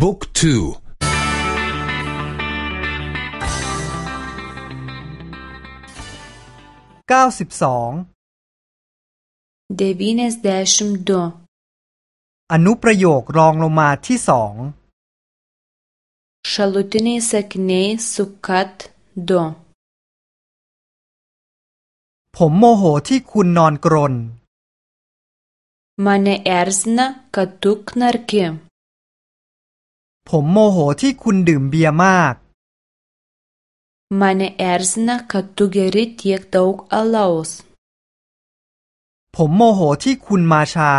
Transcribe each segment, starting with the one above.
บุ๊กทูเก้าสิบสองเดวินสเดชมดอนุประโยครองลงมาที่สองชาลูตินีสักเนสุขัดดผมโมโหที่คุณนอนกรนม m a n อร์ส i n a k a ุกนาร์ r k มผมโมโหที่คุณดื่มเบียร์มาก Mane e r z n a kad tu geri tiek daug alaus. ผมโมโหที่คุณมาช้า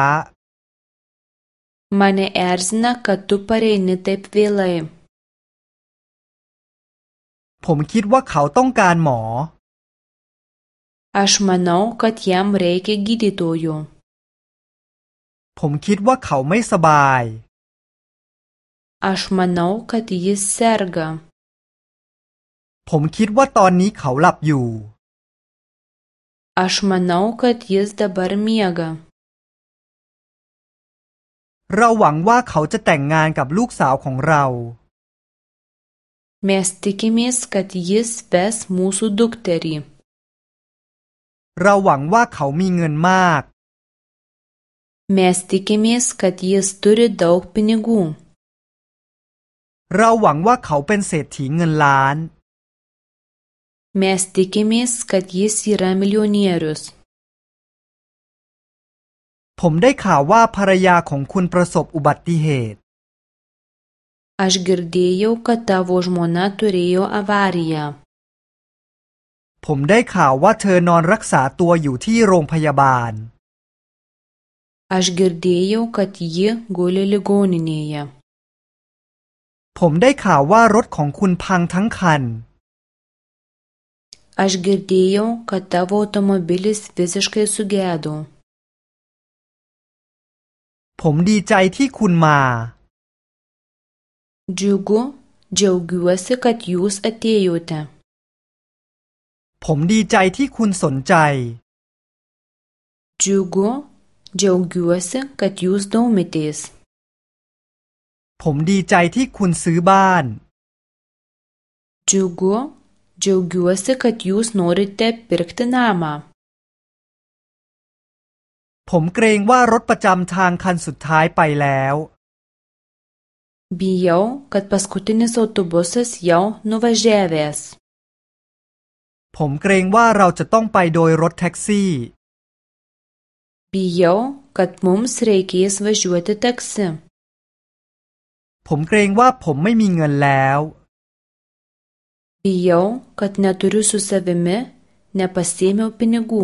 Mane e r z n a kad tu p a r e n i t e p v i l e ผมคิดว่าเขาต้องการหมอ Aš manau, kad jam reikia g y d y t o j o ผมคิดว่าเขาไม่สบาย Aš manau, kad jis serga. ผมคิดว่าตอนนี้เขาหลับอยู่ Aš manau, kad jis dabar miega. เราหวังว่าเขาจะแต่งงานกับลูกสาวของเรา Mes tikimės, kad jis ves mūsų dukterį. เราหวังว่าเขามีเงินมาก Mes tikimės, kad jis turi daug pinigų. เราหวังว่าเขาเป็นเศรษฐีเงินล้านเมสกัดเยยีรรามลิโอนุสผมได้ข่าวว่าภรรยาของคุณประสบอุบัติเหตุอออชเเกกรรร์ดโยยััตตตาาาววมนิีผมได้ข่าวว่าเธอนอนรักษาตัวอยู่ที่โรงพยาบาล Aš girdėjau, kad ji guli ลิ g o n i n ė j e ผมได้ข่าวว่ารถของคุณพังทั้งคัน Aš girdėjau, kad tavo automobilis visiškai sugedo. ผมดีใจที่คุณมา Džiugu, džiaugiuosi, kad jūs atėjote. ผมดีใจที่คุณสนใจ Džiugu, džiaugiuosi, kad jūs domitės. ผมดีใจที่คุณซื้อบ้านจูโก้จูโก้ว่าสักทียูสโนริเต้ปิรักต์นามาผมเกรงว่ารถประจำทางคันสุดท้ายไปแล้วบีโอ๋กัดปัสกุตินิโซตุบอสเซสเยลนวาเจเวสผมเกรงว่าเราจะต้องไปโดยรถแท็กซี่บีโอ๋กัดมุมสเรกีสวาจูเอตแท็กซ์ผมเกรงว่าผมไม่มีเงินแล้ว Bijau, kad neturiu su savimi, nepasėmiau pinigų.